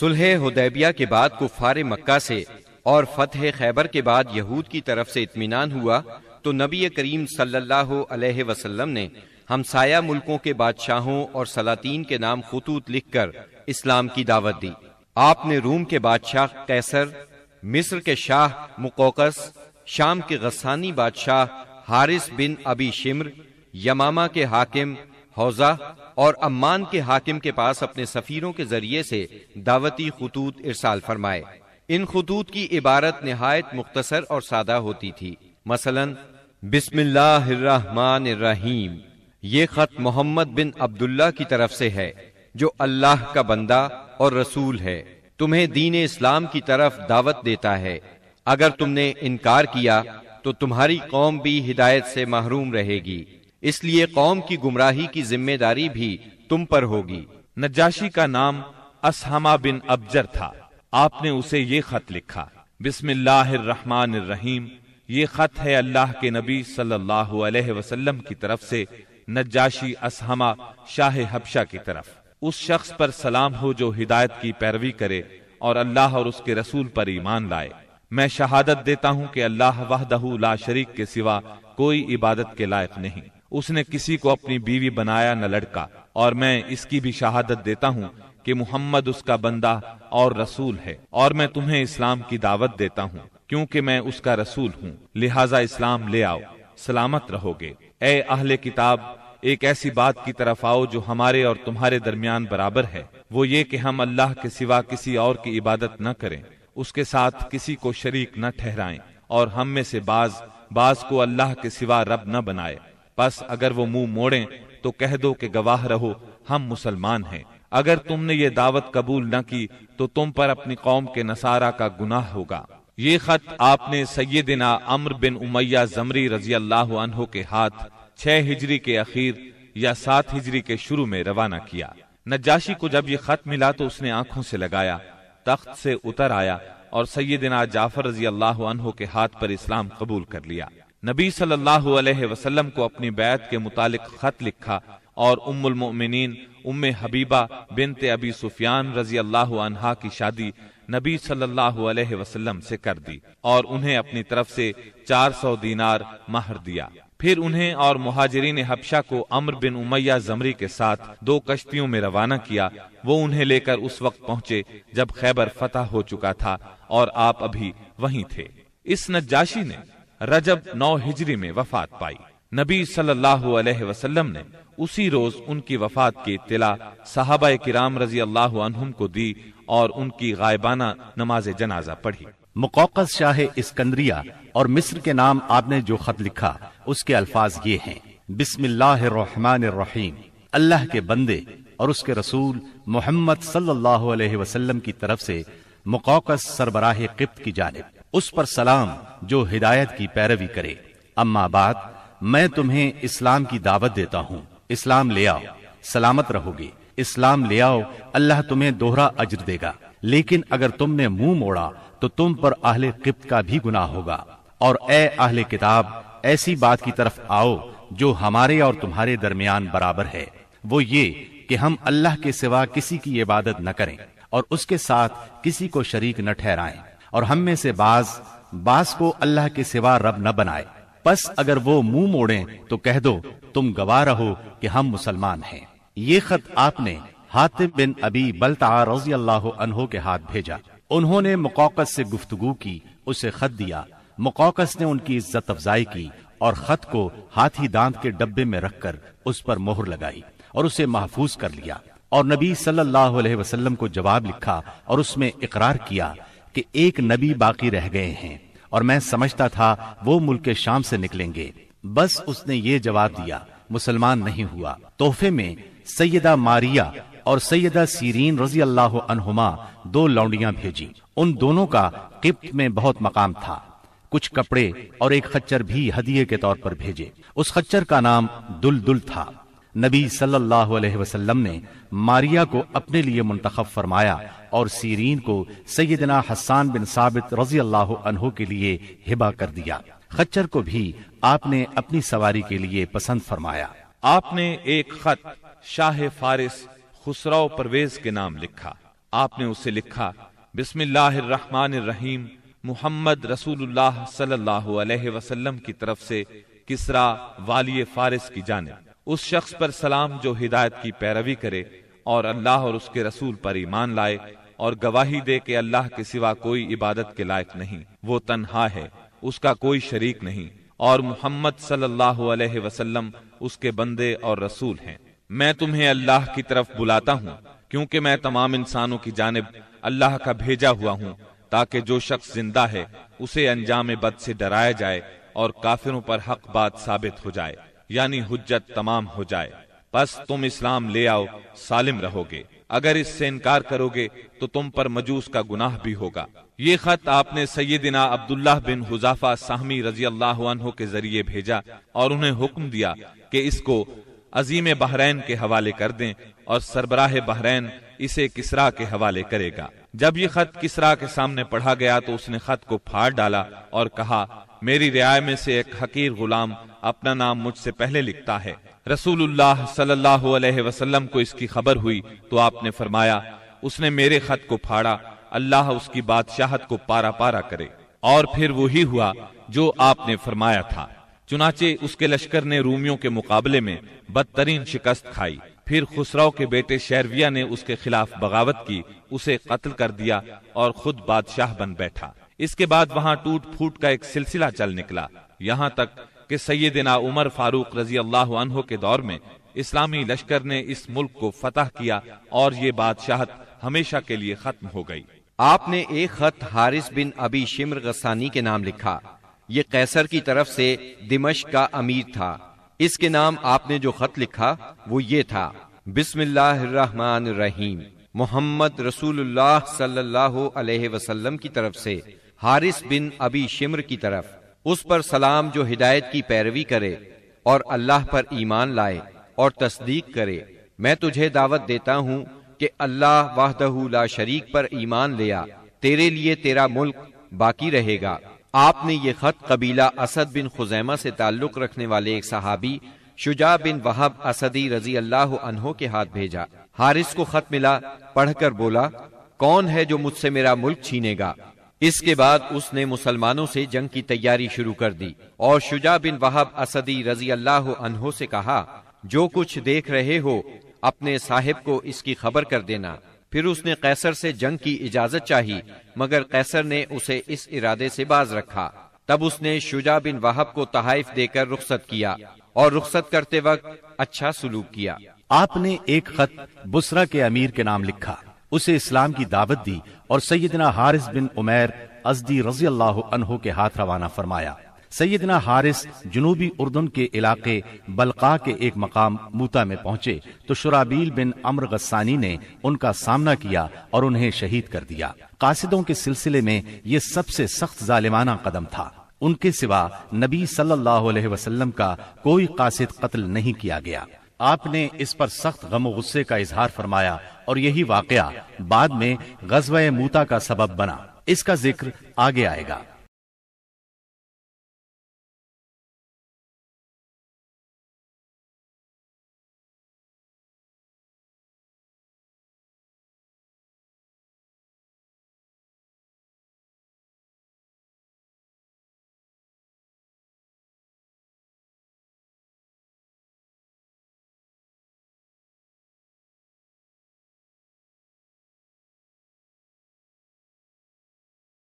صلح حدیبیہ کے بعد کفار مکہ سے اور فتح خیبر کے بعد یہود کی طرف سے اطمینان ہوا، تو نبی کریم صلی اللہ علیہ وسلم نے ہمسایہ ملکوں کے بادشاہوں اور سلاطین کے نام خطوط لکھ کر اسلام کی دعوت دی۔ آپ نے روم کے بادشاہ کیسر مصر کے شاہ مقوقس، شام کے غسانی بادشاہ حارث بن ابی شمر یماما کے حاکم حوزہ اور امان کے حاکم کے پاس اپنے سفیروں کے ذریعے سے دعوتی خطوط ارسال فرمائے۔ ان خطوط کی عبارت نہایت مختصر اور سادہ ہوتی تھی۔ مثلا، بسم اللہ الرحمن الرحیم۔ یہ خط محمد بن عبداللہ کی طرف سے ہے، جو اللہ کا بندہ اور رسول ہے۔ تمہیں دین اسلام کی طرف دعوت دیتا ہے۔ اگر تم نے انکار کیا، تو تمہاری قوم بھی ہدایت سے محروم رہے گی۔ اس لیے قوم کی گمراہی کی ذمہ داری بھی تم پر ہوگی۔ نجاشی کا نام اسحما بن ابجر تھا۔ آپ نے اسے یہ خط لکھا۔ بسم اللہ الرحمن الرحیم۔ یہ خط ہے اللہ کے نبی صلی اللہ علیہ وسلم کی طرف سے نجاشی اسحما شاہ حبشہ کی طرف۔ اس شخص پر سلام ہو جو ہدایت کی پیروی کرے اور اللہ اور اس کے رسول پر ایمان لائے۔ میں شہادت دیتا ہوں کہ اللہ وحدہ لا شریک کے سوا کوئی عبادت کے لائق نہیں۔ اس نے کسی کو اپنی بیوی بنایا نہ لڑکا، اور میں اس کی بھی شہادت دیتا ہوں کہ محمد اس کا بندہ اور رسول ہے، اور میں تمہیں اسلام کی دعوت دیتا ہوں، کیونکہ میں اس کا رسول ہوں۔ لہٰذا اسلام لے آؤ، سلامت رہو گے۔ اے اہل کتاب، ایک ایسی بات کی طرف آؤ جو ہمارے اور تمہارے درمیان برابر ہے۔ وہ یہ کہ ہم اللہ کے سوا کسی اور کی عبادت نہ کریں، اس کے ساتھ کسی کو شریک نہ ٹھہرائیں، اور ہم میں سے بعض بعض کو اللہ کے سوا رب نہ بنائے۔ پس اگر وہ منہ موڑیں تو کہہ دو کہ گواہ رہو، ہم مسلمان ہیں۔ اگر تم نے یہ دعوت قبول نہ کی تو تم پر اپنی قوم کے نصارہ کا گناہ ہوگا۔ یہ خط آپ نے سیدنا امر بن امیہ زمری رضی اللہ عنہ کے ہاتھ چھ ہجری کے اخیر یا سات ہجری کے شروع میں روانہ کیا۔ نجاشی کو جب یہ خط ملا تو اس نے آنکھوں سے لگایا، تخت سے اتر آیا اور سیدنا جعفر رضی اللہ عنہ کے ہاتھ پر اسلام قبول کر لیا۔ نبی صلی اللہ علیہ وسلم کو اپنی بیعت کے متعلق خط لکھا اور ام المؤمنین، ام حبیبہ بنت ابی سفیان رضی اللہ عنہا کی شادی نبی صلی اللہ علیہ وسلم سے کر دی اور انہیں اپنی طرف سے چار سو دینار مہر دیا۔ پھر انہیں اور مہاجرین حبشہ کو امر بن امیہ زمری کے ساتھ دو کشتیوں میں روانہ کیا۔ وہ انہیں لے کر اس وقت پہنچے جب خیبر فتح ہو چکا تھا اور آپ ابھی وہیں تھے۔ اس نجاشی نے رجب نو ہجری میں وفات پائی۔ نبی صلی اللہ علیہ وسلم نے اسی روز ان کی وفات کی اطلاع صحابہ کرام رضی اللہ عنہم کو دی اور ان کی غائبانہ نماز جنازہ پڑھی۔ مقوقس شاہ اسکندریہ اور مصر کے نام آپ نے جو خط لکھا، اس کے الفاظ یہ ہیں۔ بسم اللہ الرحمن الرحیم۔ اللہ کے بندے اور اس کے رسول محمد صلی اللہ علیہ وسلم کی طرف سے مقوقس سربراہ قبط کی جانب۔ اس پر سلام جو ہدایت کی پیروی کرے۔ اما بعد، میں تمہیں اسلام کی دعوت دیتا ہوں۔ اسلام لے آؤ، سلامت رہو گے۔ اسلام لے آؤ، اللہ تمہیں دوہرا اجر دے گا۔ لیکن اگر تم نے منہ موڑا، تو تم پر اہل قبط کا بھی گناہ ہوگا۔ اور اے اہل کتاب، ایسی بات کی طرف آؤ جو ہمارے اور تمہارے درمیان برابر ہے۔ وہ یہ کہ ہم اللہ کے سوا کسی کی عبادت نہ کریں اور اس کے ساتھ کسی کو شریک نہ ٹھہرائیں۔ اور ہم میں سے بعض بعض کو اللہ کے سوا رب نہ بنائے۔ پس اگر وہ منہ موڑیں تو کہہ دو، تم گواہ رہو کہ ہم مسلمان ہیں۔ یہ خط آپ نے حاتب بن ابی بلتا رضی اللہ عنہ کے ہاتھ بھیجا۔ انہوں نے مقوقس سے گفتگو کی، اسے خط دیا۔ مقوقس نے ان کی عزت افزائی کی اور خط کو ہاتھی دانت کے ڈبے میں رکھ کر اس پر مہر لگائی اور اسے محفوظ کر لیا۔ اور نبی صلی اللہ علیہ وسلم کو جواب لکھا اور اس میں اقرار کیا کہ ایک نبی باقی رہ گئے ہیں اور میں سمجھتا تھا وہ ملک شام سے نکلیں گے۔ بس اس نے یہ جواب دیا، مسلمان نہیں ہوا۔ تحفے میں سیدہ ماریا اور سیدہ سیرین رضی اللہ عنہما دو لونڈیاں بھیجی ان دونوں کا قبط میں بہت مقام تھا۔ کچھ کپڑے اور ایک خچر بھی ہدیے کے طور پر بھیجے۔ اس خچر کا نام دل دل تھا۔ نبی صلی اللہ علیہ وسلم نے ماریا کو اپنے لیے منتخب فرمایا اور سیرین کو سیدنا حسان بن ثابت رضی اللہ عنہ کے لیے ہبا کر دیا۔ خچر کو بھی آپ نے اپنی سواری کے لیے پسند فرمایا۔ آپ نے ایک خط شاہ فارس خسرو پرویز کے نام لکھا۔ آپ نے اسے لکھا، بسم اللہ الرحمن الرحیم، محمد رسول اللہ صلی اللہ علیہ وسلم کی طرف سے کسرا والی فارس کی جانب۔ اس شخص پر سلام جو ہدایت کی پیروی کرے اور اللہ اور اس کے رسول پر ایمان لائے اور گواہی دے کہ اللہ کے سوا کوئی عبادت کے لائق نہیں۔ وہ تنہا ہے، اس کا کوئی شریک نہیں۔ اور محمد صلی اللہ علیہ وسلم اس کے بندے اور رسول ہیں۔ میں تمہیں اللہ کی طرف بلاتا ہوں، کیونکہ میں تمام انسانوں کی جانب اللہ کا بھیجا ہوا ہوں، تاکہ جو شخص زندہ ہے، اسے انجام بد سے ڈرایا جائے اور کافروں پر حق بات ثابت ہو جائے۔ یعنی حجت تمام ہو جائے۔ بس تم اسلام لے آؤ، سالم رہو گے اگر اس سے انکار کرو گے تو تم پر مجوس کا گناہ بھی ہوگا۔ یہ خط آپ نے سیدنا عبداللہ بن حذافہ ساہمی رضی اللہ عنہ کے ذریعے بھیجا اور انہیں حکم دیا کہ اس کو عظیم بحرین کے حوالے کر دیں اور سربراہ بحرین اسے کسرا کے حوالے کرے گا۔ جب یہ خط کسرا کے سامنے پڑھا گیا تو اس نے خط کو پھاڑ ڈالا اور کہا میری رعای میں سے ایک حقیر غلام اپنا نام مجھ سے پہلے لکھتا ہے۔ رسول اللہ صلی اللہ علیہ وسلم کو اس کی خبر ہوئی تو آپ نے فرمایا، اس نے میرے خط کو پھاڑا، اللہ اس کی بادشاہت کو پارا پارا کرے۔ اور پھر وہی ہوا جو آپ نے فرمایا تھا۔ چنانچہ اس کے لشکر نے رومیوں کے مقابلے میں بدترین شکست کھائی۔ پھر خسرو کے بیٹے شیرویا نے اس کے خلاف بغاوت کی، اسے قتل کر دیا اور خود بادشاہ بن بیٹھا۔ اس کے بعد وہاں ٹوٹ پھوٹ کا ایک سلسلہ چل نکلا۔ یہاں تک کہ سیدنا عمر فاروق رضی اللہ عنہ کے دور میں اسلامی لشکر نے اس ملک کو فتح کیا اور یہ بادشاہت ہمیشہ کے لیے ختم ہو گئی۔ آپ نے ایک خط حارث بن ابی شمر غسانی کے نام لکھا۔ یہ قیصر کی طرف سے دمشق کا امیر تھا۔ اس کے نام آپ نے جو خط لکھا وہ یہ تھا۔ بسم اللہ الرحمن الرحیم۔ محمد رسول اللہ صلی اللہ علیہ وسلم کی طرف سے۔ حارث بن ابی شمر کی طرف، اس پر سلام جو ہدایت کی پیروی کرے اور اللہ پر ایمان لائے اور تصدیق کرے، میں تجھے دعوت دیتا ہوں کہ اللہ وحدہ لا شریک پر ایمان لیا تیرے لیے تیرا ملک باقی رہے گا۔ آپ نے یہ خط قبیلہ اسد بن خزیمہ سے تعلق رکھنے والے ایک صحابی، شجاع بن وحب اسدی رضی اللہ عنہ کے ہاتھ بھیجا۔ حارث کو خط ملا، پڑھ کر بولا، کون ہے جو مجھ سے میرا ملک چھینے گا؟ اس کے بعد اس نے مسلمانوں سے جنگ کی تیاری شروع کر دی اور شجا بن وحب اسدی رضی اللہ عنہ سے کہا، جو کچھ دیکھ رہے ہو، اپنے صاحب کو اس کی خبر کر دینا۔ پھر اس نے قیصر سے جنگ کی اجازت چاہی، مگر قیصر نے اسے اس ارادے سے باز رکھا۔ تب اس نے شجا بن وحب کو تحائف دے کر رخصت کیا اور رخصت کرتے وقت اچھا سلوک کیا۔ آپ نے ایک خط بسرا کے امیر کے نام لکھا۔ اسے اسلام کی دعوت دی اور سیدنا حارث بن عمیر ازدی رضی اللہ عنہ کے ہاتھ روانہ فرمایا۔ سیدنا حارث جنوبی اردن کے علاقے بلقا کے ایک مقام موتا میں پہنچے تو شرابیل بن امر غسانی نے ان کا سامنا کیا اور انہیں شہید کر دیا۔ قاصدوں کے سلسلے میں یہ سب سے سخت ظالمانہ قدم تھا۔ ان کے سوا نبی صلی اللہ علیہ وسلم کا کوئی قاصد قتل نہیں کیا گیا۔ آپ نے اس پر سخت غم و غصے کا اظہار فرمایا اور یہی واقعہ بعد میں غزوہ موتا کا سبب بنا۔ اس کا ذکر آگے آئے گا۔